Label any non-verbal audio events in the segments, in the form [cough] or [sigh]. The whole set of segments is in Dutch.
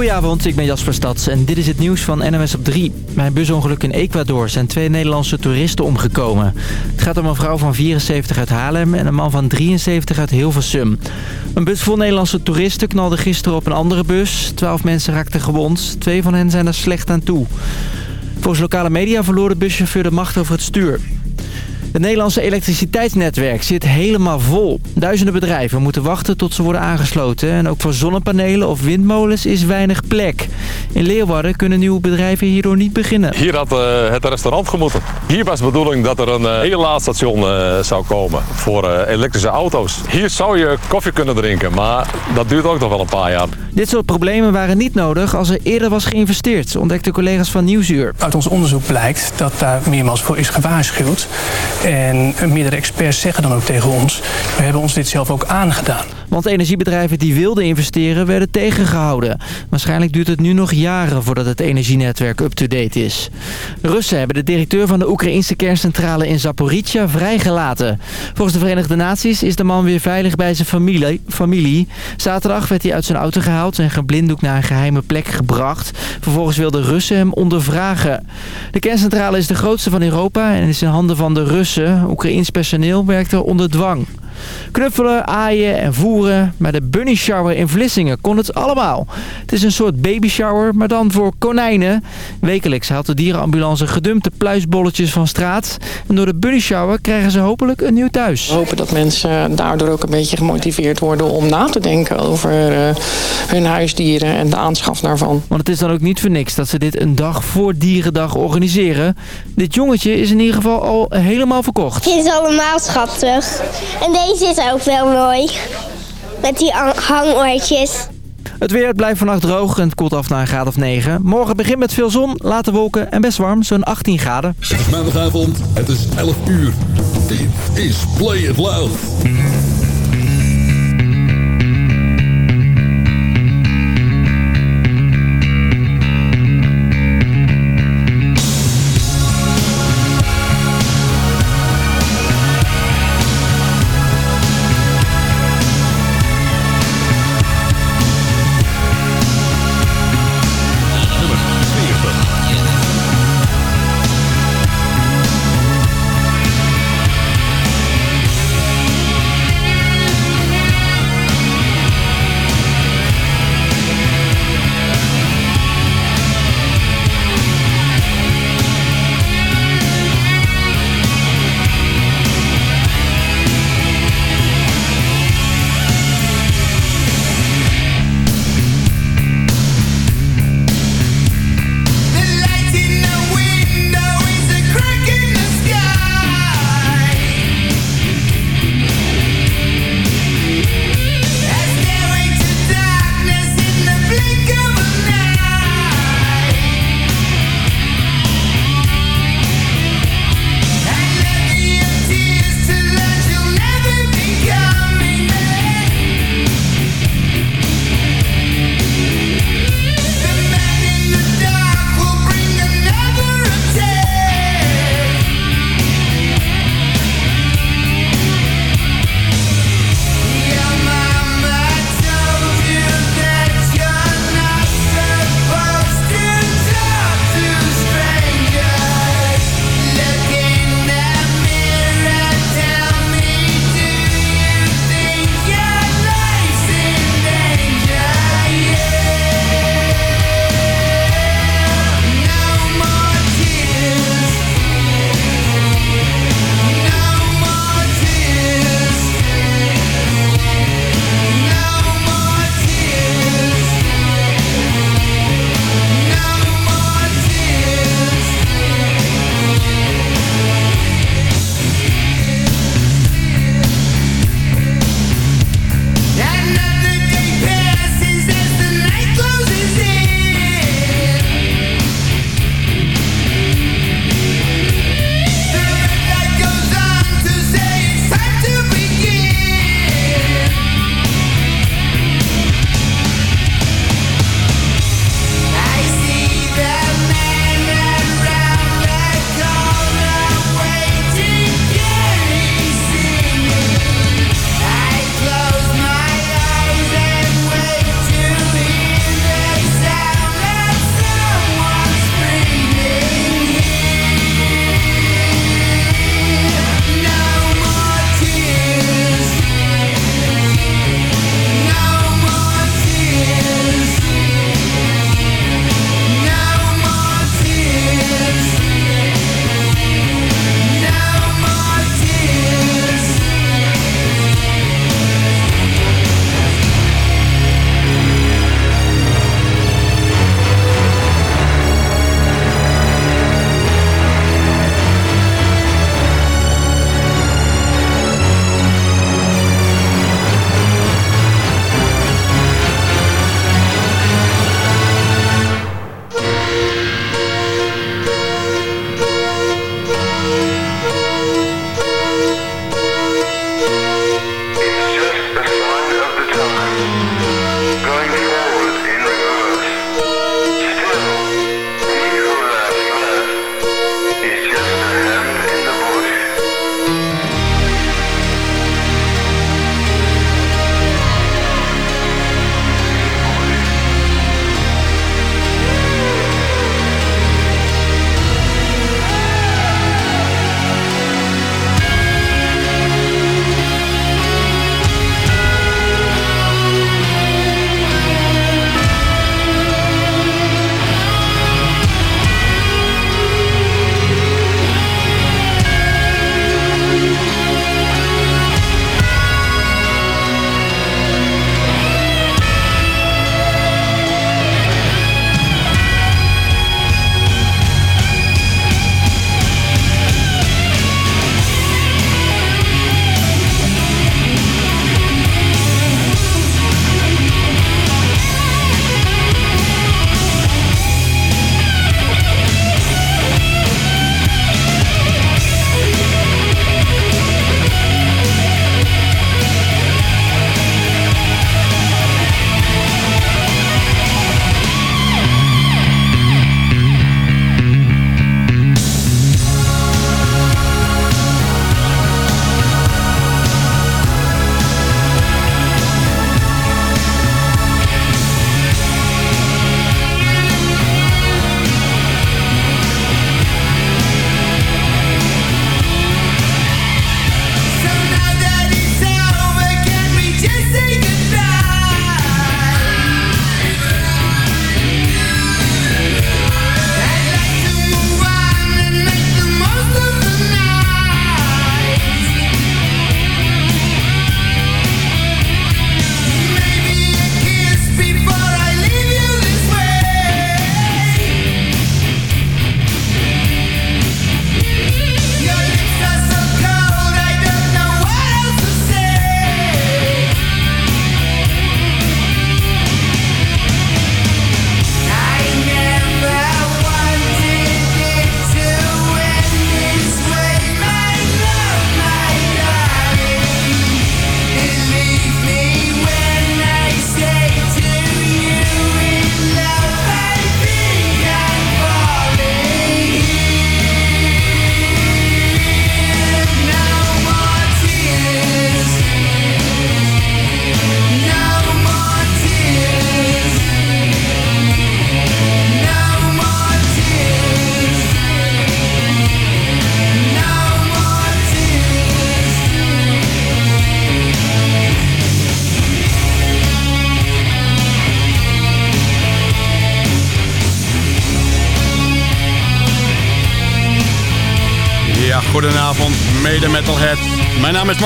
Goedenavond, ik ben Jasper Stads en dit is het nieuws van NMS op 3. Bij een busongeluk in Ecuador zijn twee Nederlandse toeristen omgekomen. Het gaat om een vrouw van 74 uit Haarlem en een man van 73 uit Hilversum. Een bus vol Nederlandse toeristen knalde gisteren op een andere bus. Twaalf mensen raakten gewond, twee van hen zijn er slecht aan toe. Volgens lokale media verloor de buschauffeur de macht over het stuur. Het Nederlandse elektriciteitsnetwerk zit helemaal vol. Duizenden bedrijven moeten wachten tot ze worden aangesloten. En ook voor zonnepanelen of windmolens is weinig plek. In Leeuwarden kunnen nieuwe bedrijven hierdoor niet beginnen. Hier had uh, het restaurant gemoeten. Hier was de bedoeling dat er een uh, heel laadstation uh, zou komen voor elektrische auto's. Hier zou je koffie kunnen drinken, maar dat duurt ook nog wel een paar jaar. Dit soort problemen waren niet nodig als er eerder was geïnvesteerd, ontdekten collega's van Nieuwsuur. Uit ons onderzoek blijkt dat daar meermaals voor is gewaarschuwd. En meerdere experts zeggen dan ook tegen ons... we hebben ons dit zelf ook aangedaan. Want energiebedrijven die wilden investeren werden tegengehouden. Waarschijnlijk duurt het nu nog jaren voordat het energienetwerk up-to-date is. Russen hebben de directeur van de Oekraïnse kerncentrale in Zaporizhia vrijgelaten. Volgens de Verenigde Naties is de man weer veilig bij zijn familie. familie. Zaterdag werd hij uit zijn auto gehaald en geblinddoekt naar een geheime plek gebracht. Vervolgens wilden Russen hem ondervragen. De kerncentrale is de grootste van Europa en is in handen van de Russen. Oekraïns personeel werkt er onder dwang. Knuffelen, aaien en voeren. Maar de bunny shower in Vlissingen kon het allemaal. Het is een soort baby shower, maar dan voor konijnen. Wekelijks haalt de dierenambulance gedumpte pluisbolletjes van straat. En door de bunny shower krijgen ze hopelijk een nieuw thuis. We hopen dat mensen daardoor ook een beetje gemotiveerd worden om na te denken over uh, hun huisdieren en de aanschaf daarvan. Want het is dan ook niet voor niks dat ze dit een dag voor Dierendag organiseren. Dit jongetje is in ieder geval al helemaal verkocht. Het is allemaal schattig. En deze deze is ook wel mooi. Met die hangoortjes. Het weer blijft vannacht droog en het koelt af naar een graad of 9. Morgen begint met veel zon, later wolken en best warm, zo'n 18 graden. Het is maandagavond, het is 11 uur. Dit is Play It Loud.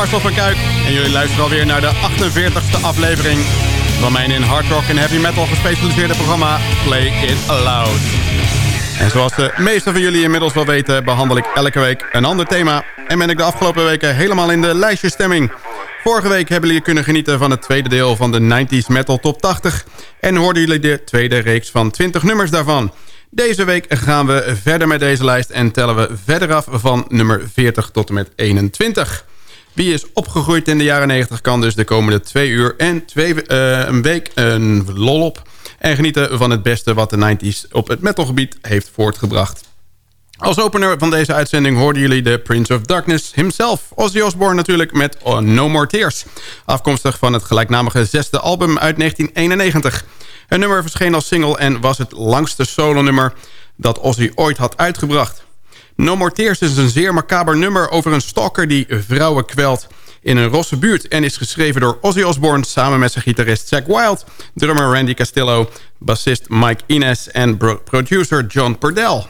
Marcel van Kuik en jullie luisteren alweer naar de 48e aflevering van mijn in hard rock en heavy metal gespecialiseerde programma Play It Aloud. En zoals de meeste van jullie inmiddels wel weten, behandel ik elke week een ander thema. En ben ik de afgelopen weken helemaal in de lijstjesstemming. Vorige week hebben jullie kunnen genieten van het tweede deel van de 90s Metal Top 80. En hoorden jullie de tweede reeks van 20 nummers daarvan. Deze week gaan we verder met deze lijst en tellen we verder af van nummer 40 tot en met 21. Wie is opgegroeid in de jaren 90 kan dus de komende twee uur en twee, uh, een week een lol op... en genieten van het beste wat de 90s op het metalgebied heeft voortgebracht. Als opener van deze uitzending hoorden jullie de Prince of Darkness himself. Ozzy Osbourne natuurlijk met No More Tears. Afkomstig van het gelijknamige zesde album uit 1991. Een nummer verscheen als single en was het langste solonummer dat Ozzy ooit had uitgebracht. No More Tears is een zeer macaber nummer over een stalker die vrouwen kwelt in een rosse buurt... en is geschreven door Ozzy Osbourne samen met zijn gitarist Zack Wild... drummer Randy Castillo, bassist Mike Ines en producer John Purdell.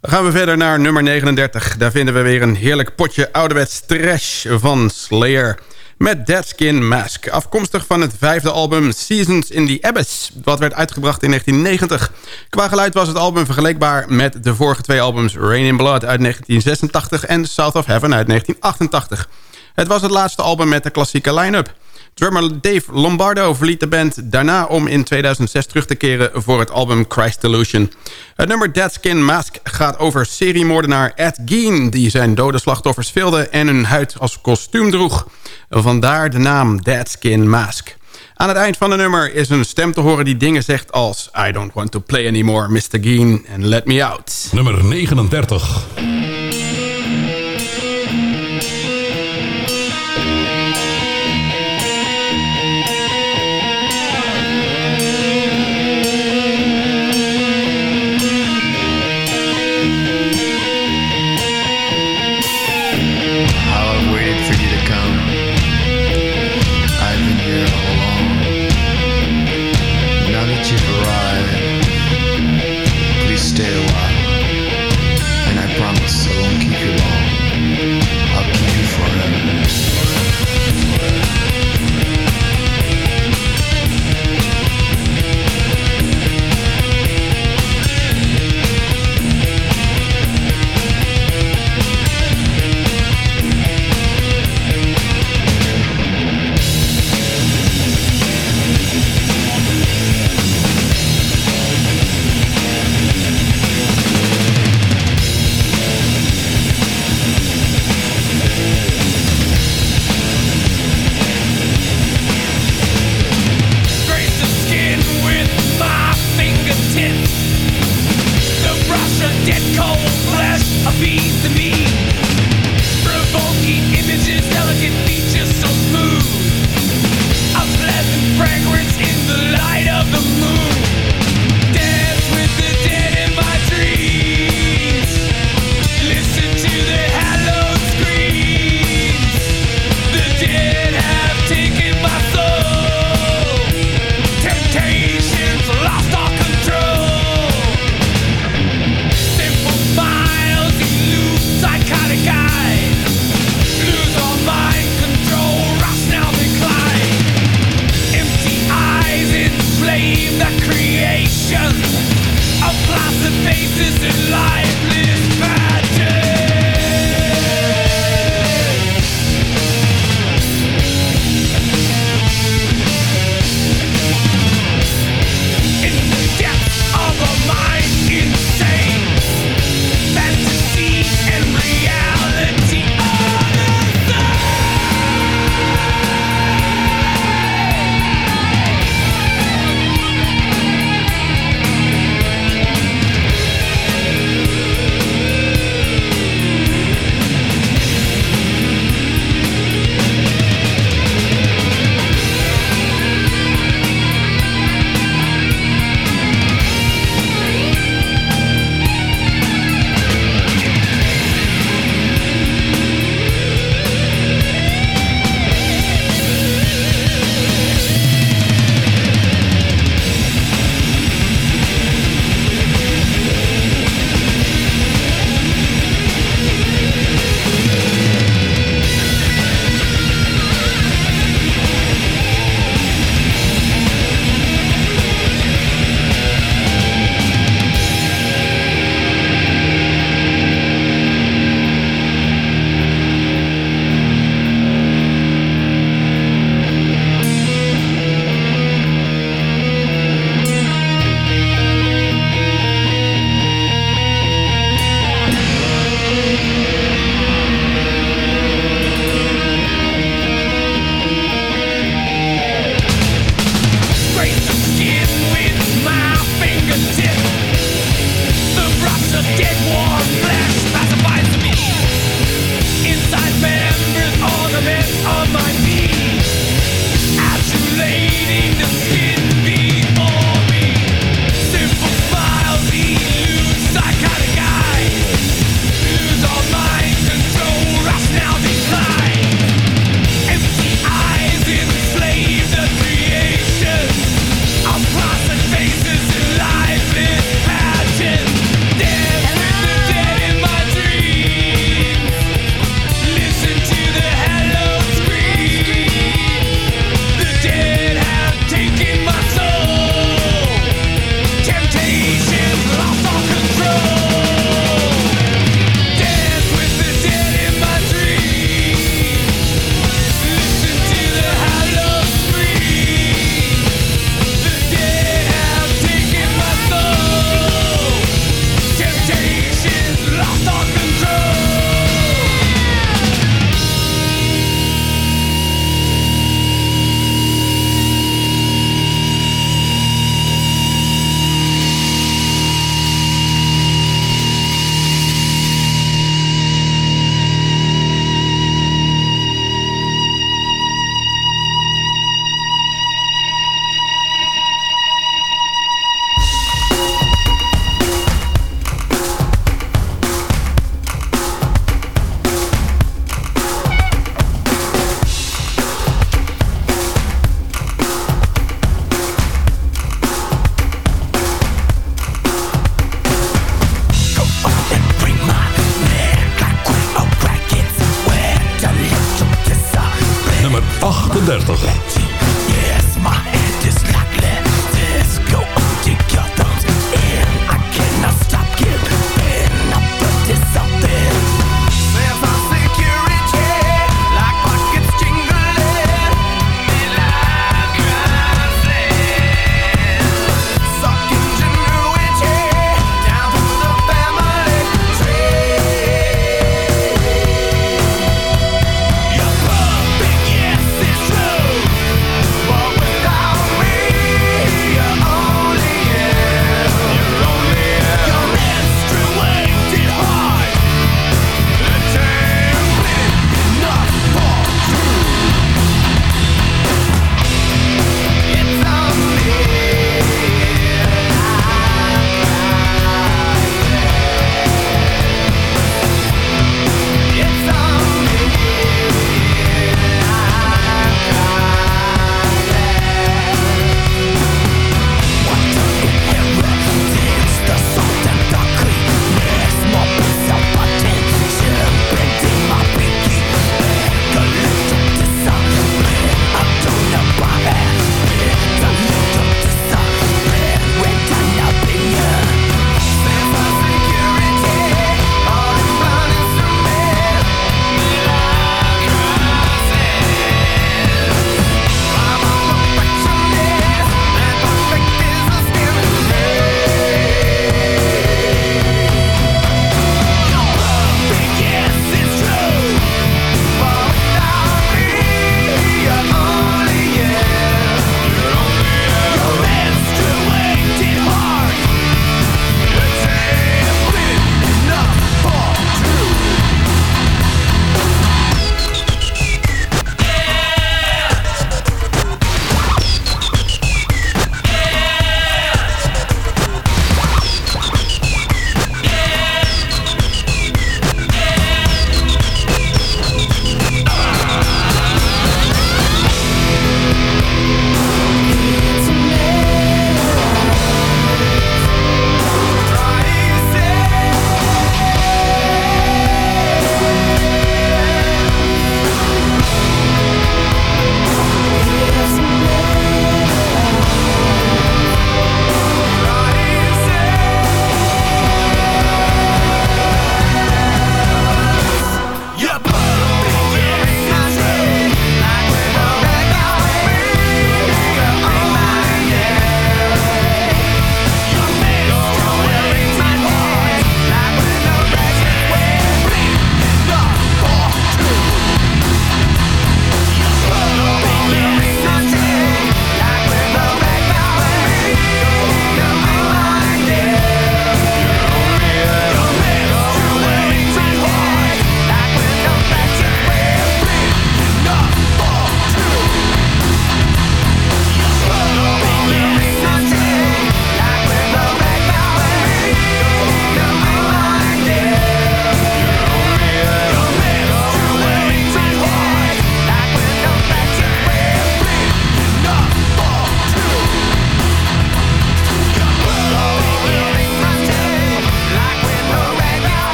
Dan gaan we verder naar nummer 39. Daar vinden we weer een heerlijk potje ouderwets trash van Slayer met Dead Skin Mask. Afkomstig van het vijfde album Seasons in the Abyss... wat werd uitgebracht in 1990. Qua geluid was het album vergelijkbaar met de vorige twee albums... Rain in Blood uit 1986 en South of Heaven uit 1988. Het was het laatste album met de klassieke line-up... Drummer Dave Lombardo verliet de band daarna om in 2006 terug te keren voor het album Christ Delusion. Het nummer Dead Skin Mask gaat over seriemoordenaar Ed Gein... die zijn dode slachtoffers filde en hun huid als kostuum droeg. Vandaar de naam Dead Skin Mask. Aan het eind van het nummer is een stem te horen die dingen zegt als... I don't want to play anymore, Mr. Gein, and let me out. Nummer 39.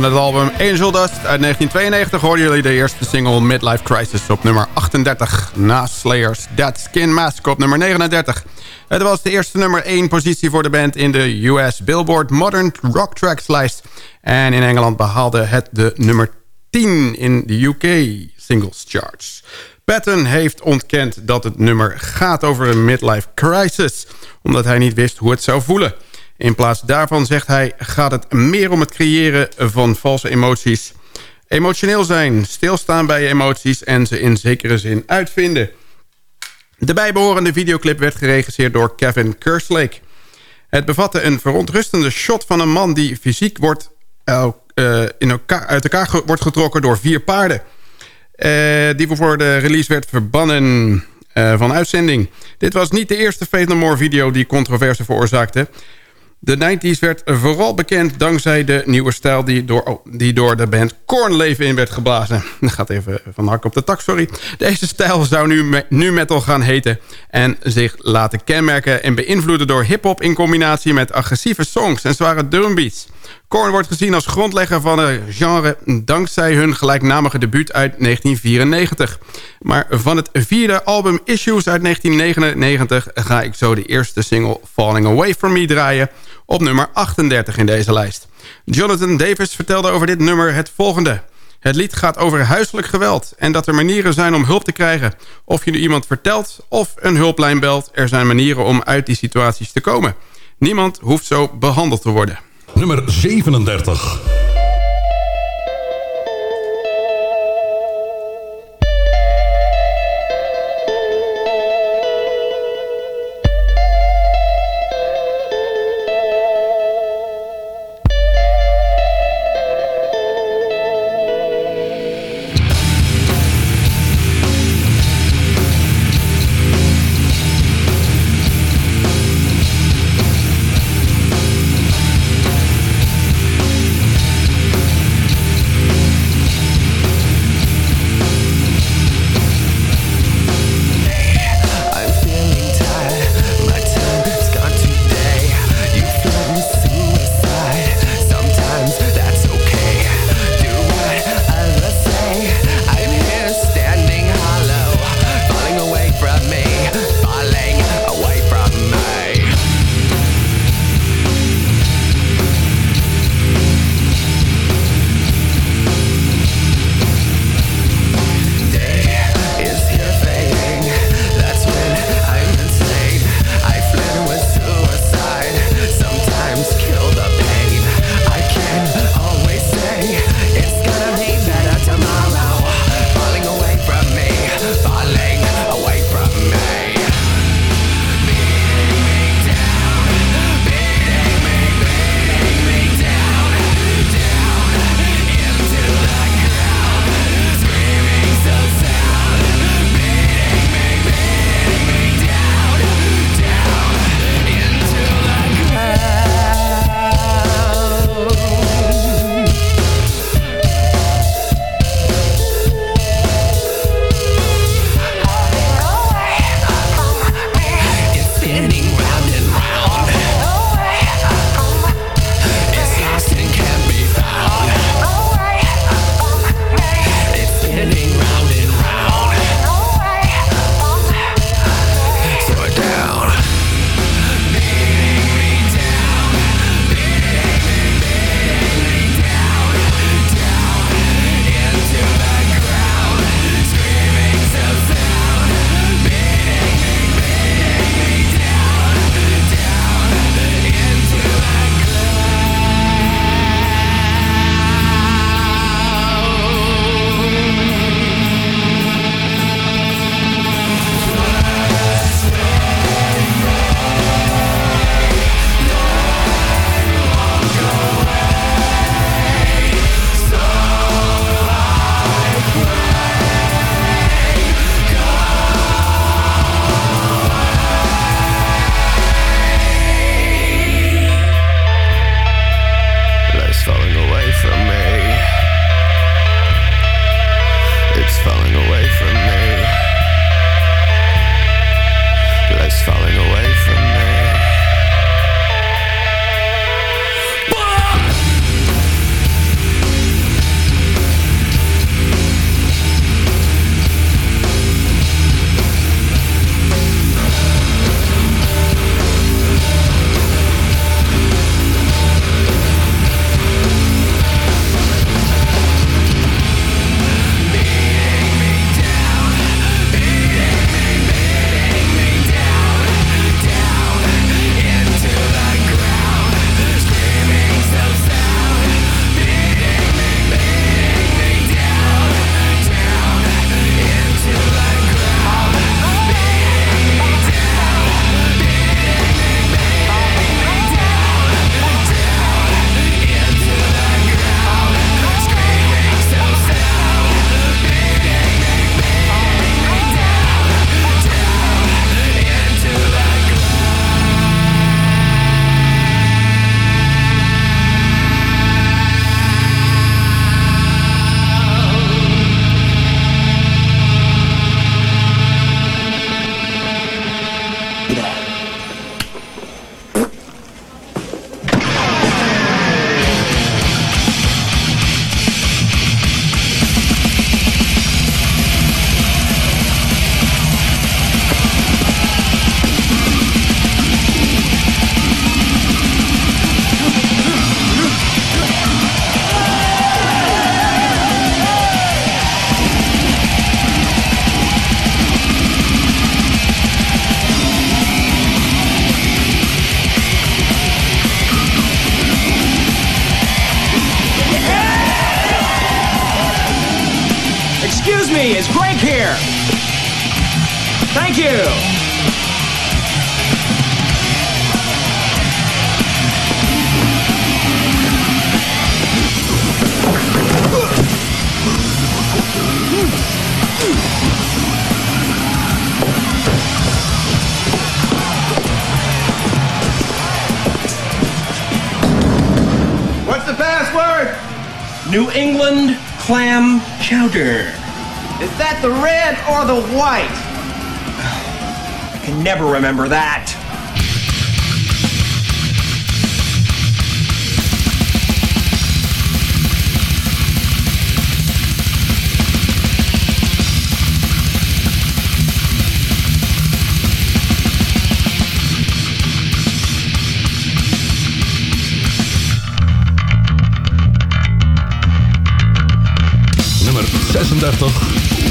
Van het album Angel Dust uit 1992 hoorden jullie de eerste single Midlife Crisis op nummer 38. Na Slayers Dead Skin Mask op nummer 39. Het was de eerste nummer 1 positie voor de band in de US Billboard Modern Rock Tracks lijst. En in Engeland behaalde het de nummer 10 in de UK Singles Charts. Patton heeft ontkend dat het nummer gaat over een midlife crisis... omdat hij niet wist hoe het zou voelen... In plaats daarvan, zegt hij, gaat het meer om het creëren van valse emoties. Emotioneel zijn, stilstaan bij emoties en ze in zekere zin uitvinden. De bijbehorende videoclip werd geregisseerd door Kevin Kerslake. Het bevatte een verontrustende shot van een man die fysiek wordt, uh, in elkaar, uit elkaar wordt getrokken door vier paarden. Uh, die voor de release werd verbannen uh, van uitzending. Dit was niet de eerste Faith No More video die controverse veroorzaakte. De 90s werd vooral bekend dankzij de nieuwe stijl die door, oh, die door de band Korn leven in werd geblazen. [laughs] Dat gaat even van hak op de tak, sorry. Deze stijl zou nu, nu metal gaan heten en zich laten kenmerken en beïnvloeden door hip-hop in combinatie met agressieve songs en zware drumbeats. Korn wordt gezien als grondlegger van het genre... dankzij hun gelijknamige debuut uit 1994. Maar van het vierde album Issues uit 1999... ga ik zo de eerste single Falling Away From Me draaien... op nummer 38 in deze lijst. Jonathan Davis vertelde over dit nummer het volgende... Het lied gaat over huiselijk geweld en dat er manieren zijn om hulp te krijgen. Of je nu iemand vertelt of een hulplijn belt, er zijn manieren om uit die situaties te komen. Niemand hoeft zo behandeld te worden. Nummer 37. Never remember that. Nummer 36.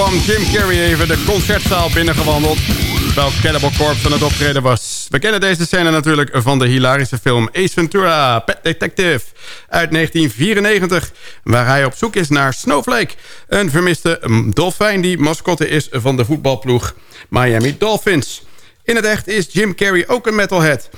Kwam Jim Carrey even de concertzaal binnengewandeld... terwijl Cannibal Corpse aan het optreden was. We kennen deze scène natuurlijk van de hilarische film Ace Ventura, Pet Detective... uit 1994, waar hij op zoek is naar Snowflake... een vermiste dolfijn die mascotte is van de voetbalploeg Miami Dolphins. In het echt is Jim Carrey ook een metalhead...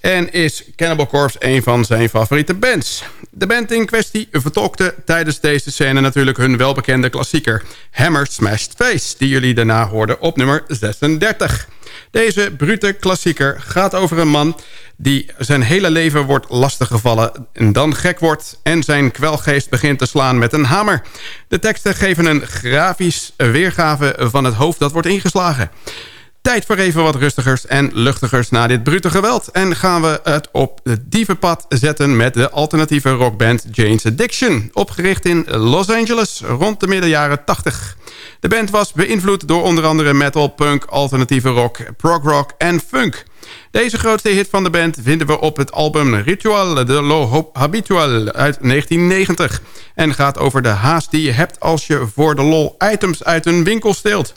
en is Cannibal Corpse een van zijn favoriete bands. De band in kwestie vertolkte tijdens deze scène natuurlijk hun welbekende klassieker... Hammer Smashed Face, die jullie daarna hoorden op nummer 36. Deze brute klassieker gaat over een man die zijn hele leven wordt lastiggevallen... en dan gek wordt en zijn kwelgeest begint te slaan met een hamer. De teksten geven een grafisch weergave van het hoofd dat wordt ingeslagen. Tijd voor even wat rustigers en luchtigers na dit brute geweld. En gaan we het op het dievenpad zetten met de alternatieve rockband Jane's Addiction. Opgericht in Los Angeles rond de middenjaren 80. De band was beïnvloed door onder andere metal, punk, alternatieve rock, prog rock en funk. Deze grootste hit van de band vinden we op het album Ritual de lo Habitual uit 1990. En gaat over de haast die je hebt als je voor de lol items uit een winkel steelt.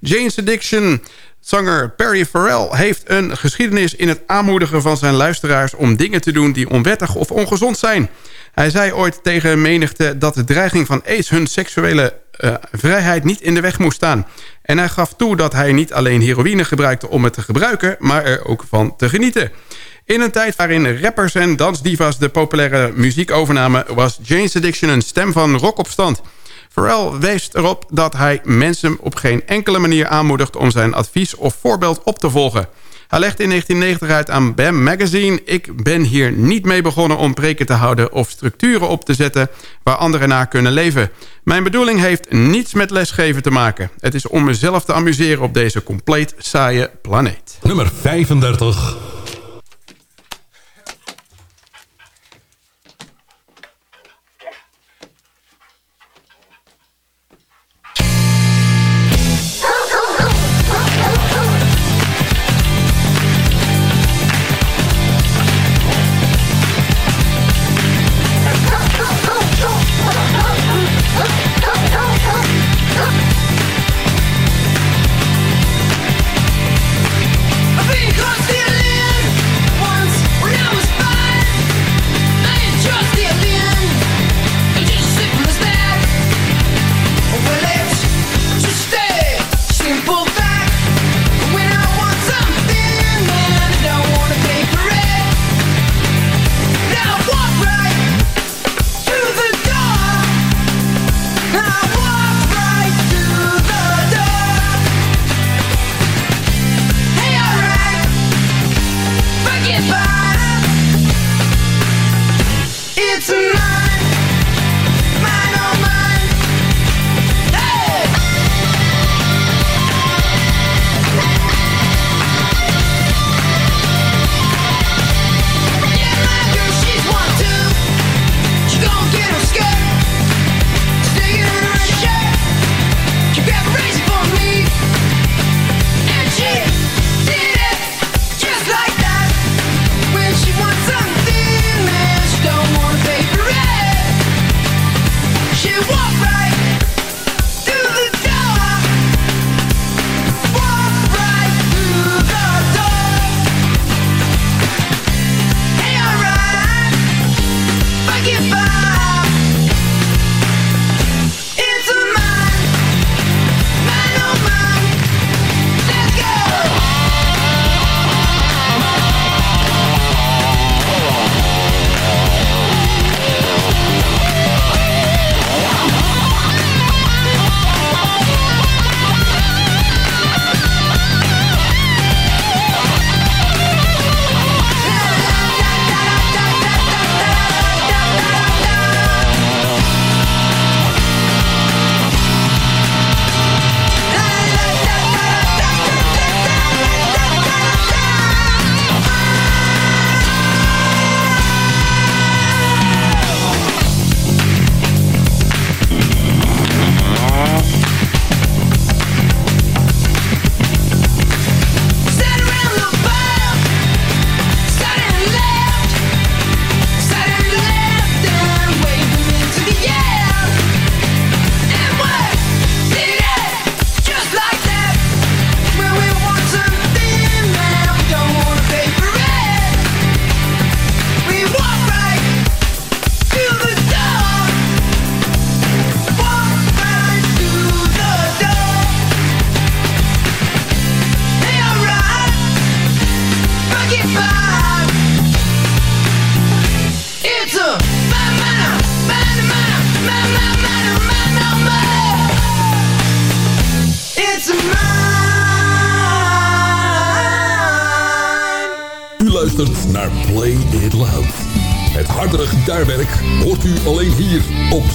Jane's Addiction Zanger Perry Farrell heeft een geschiedenis in het aanmoedigen van zijn luisteraars... om dingen te doen die onwettig of ongezond zijn. Hij zei ooit tegen menigte dat de dreiging van AIDS hun seksuele uh, vrijheid niet in de weg moest staan. En hij gaf toe dat hij niet alleen heroïne gebruikte om het te gebruiken... maar er ook van te genieten. In een tijd waarin rappers en dansdivas de populaire muziek overnamen... was Jane's Addiction een stem van rockopstand... Pharrell wees erop dat hij mensen op geen enkele manier aanmoedigt... om zijn advies of voorbeeld op te volgen. Hij legde in 1990 uit aan BAM Magazine... ik ben hier niet mee begonnen om preken te houden... of structuren op te zetten waar anderen naar kunnen leven. Mijn bedoeling heeft niets met lesgeven te maken. Het is om mezelf te amuseren op deze compleet saaie planeet. Nummer 35.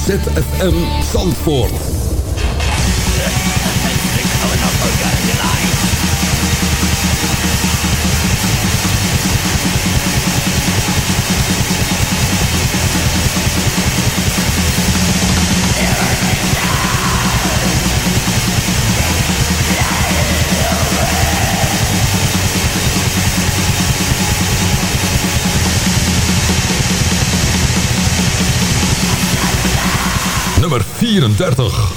ZFM Zandvoort. 34.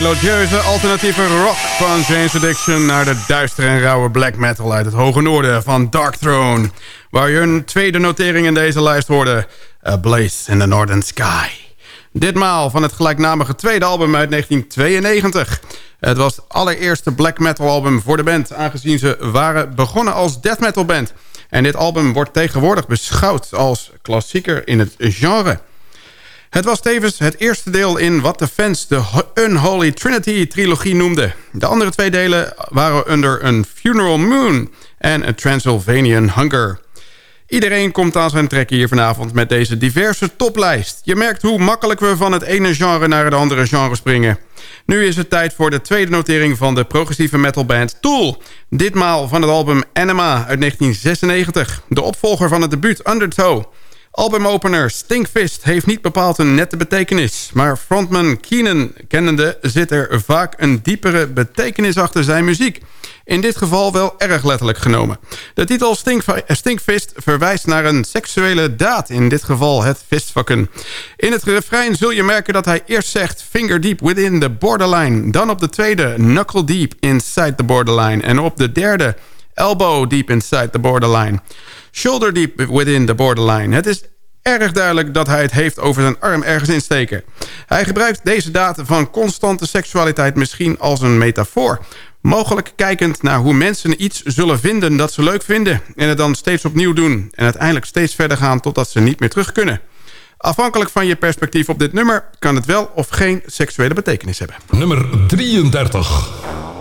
Melodieuze alternatieve rock van James Addiction... naar de duistere en rauwe black metal uit het hoge noorden van Dark Throne... waar een tweede notering in deze lijst hoorde... A Blaze in the Northern Sky. Ditmaal van het gelijknamige tweede album uit 1992. Het was het allereerste black metal album voor de band... aangezien ze waren begonnen als death metal band. En dit album wordt tegenwoordig beschouwd als klassieker in het genre... Het was tevens het eerste deel in wat de fans de Unholy Trinity-trilogie noemden. De andere twee delen waren under een Funeral Moon en A Transylvanian Hunger. Iedereen komt aan zijn trek hier vanavond met deze diverse toplijst. Je merkt hoe makkelijk we van het ene genre naar het andere genre springen. Nu is het tijd voor de tweede notering van de progressieve metalband Tool. Ditmaal van het album Anima uit 1996. De opvolger van het debuut Undertow. Albumopener Stinkfist heeft niet bepaald een nette betekenis... maar frontman Keenan kennende zit er vaak een diepere betekenis achter zijn muziek. In dit geval wel erg letterlijk genomen. De titel Stinkfist verwijst naar een seksuele daad, in dit geval het fistfucken. In het refrein zul je merken dat hij eerst zegt... finger deep within the borderline. Dan op de tweede knuckle deep inside the borderline. En op de derde elbow deep inside the borderline shoulder deep within the borderline. Het is erg duidelijk dat hij het heeft over zijn arm ergens insteken. Hij gebruikt deze data van constante seksualiteit misschien als een metafoor. Mogelijk kijkend naar hoe mensen iets zullen vinden dat ze leuk vinden... en het dan steeds opnieuw doen en uiteindelijk steeds verder gaan totdat ze niet meer terug kunnen. Afhankelijk van je perspectief op dit nummer... kan het wel of geen seksuele betekenis hebben. Nummer 33.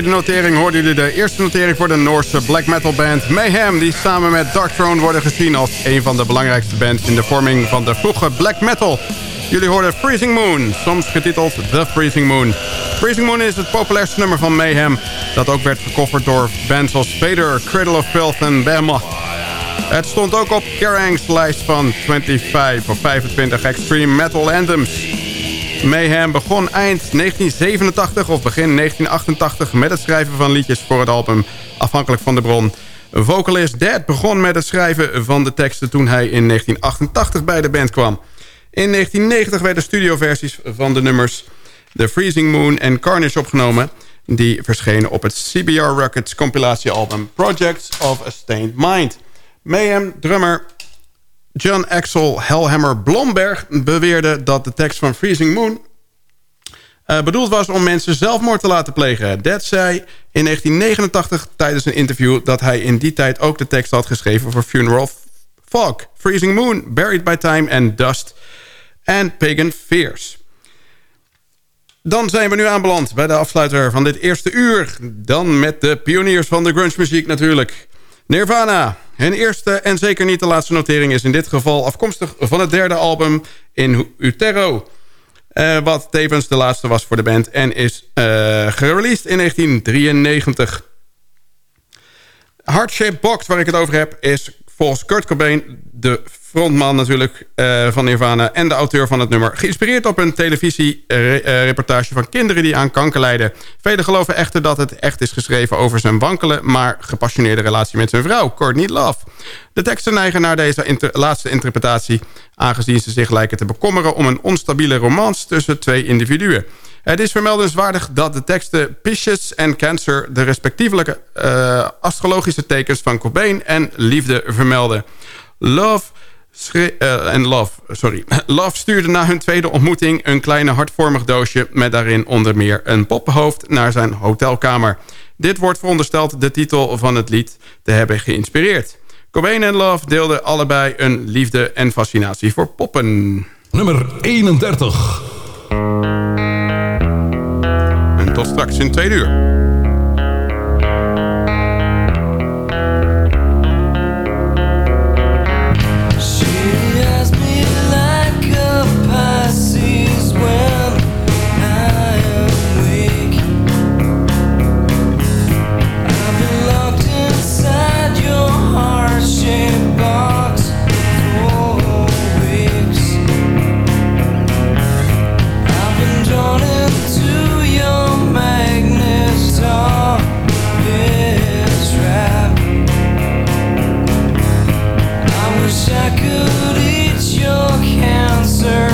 Tweede notering hoorden jullie de eerste notering voor de Noorse black metal band Mayhem... die samen met Darkthrone worden gezien als een van de belangrijkste bands... in de vorming van de vroege black metal. Jullie hoorden Freezing Moon, soms getiteld The Freezing Moon. Freezing Moon is het populairste nummer van Mayhem... dat ook werd gecoverd door bands als Vader, Cradle of Filth en Behemoth. Het stond ook op Kerrang's lijst van 25 of 25 Extreme Metal Anthems. Mayhem begon eind 1987 of begin 1988 met het schrijven van liedjes voor het album, afhankelijk van de bron. Vocalist Dead begon met het schrijven van de teksten toen hij in 1988 bij de band kwam. In 1990 werden studioversies van de nummers The Freezing Moon en Carnage opgenomen... die verschenen op het CBR Records compilatiealbum Projects of a Stained Mind. Mayhem drummer John Axel Hellhammer Blomberg beweerde dat de tekst van Freezing Moon... Uh, bedoeld was om mensen zelfmoord te laten plegen. Dead zei in 1989 tijdens een interview... dat hij in die tijd ook de tekst had geschreven voor Funeral Fog... Freezing Moon, Buried by Time and Dust en Pagan Fears. Dan zijn we nu aanbeland bij de afsluiter van dit eerste uur. Dan met de pioniers van de grunge muziek natuurlijk. Nirvana. Hun eerste en zeker niet de laatste notering is in dit geval afkomstig van het derde album in Utero. Uh, wat tevens de laatste was voor de band en is uh, gereleased in 1993. Heart Box, waar ik het over heb, is volgens Kurt Cobain de frontman natuurlijk uh, van Nirvana... en de auteur van het nummer. Geïnspireerd op een televisiereportage van kinderen die aan kanker lijden. Velen geloven echter dat het echt is geschreven over zijn wankele... maar gepassioneerde relatie met zijn vrouw, Courtney Love. De teksten neigen naar deze laatste interpretatie... aangezien ze zich lijken te bekommeren om een onstabiele romance tussen twee individuen. Het is vermeldenswaardig dat de teksten Pisces en Cancer... de respectievelijke uh, astrologische tekens van Cobain en liefde vermelden. Love uh, en Love, sorry. [laughs] Love stuurde na hun tweede ontmoeting een kleine hartvormig doosje... met daarin onder meer een poppenhoofd naar zijn hotelkamer. Dit wordt verondersteld de titel van het lied te hebben geïnspireerd. Cobain en Love deelden allebei een liefde en fascinatie voor poppen. Nummer 31. Tot straks in twee uur. answer.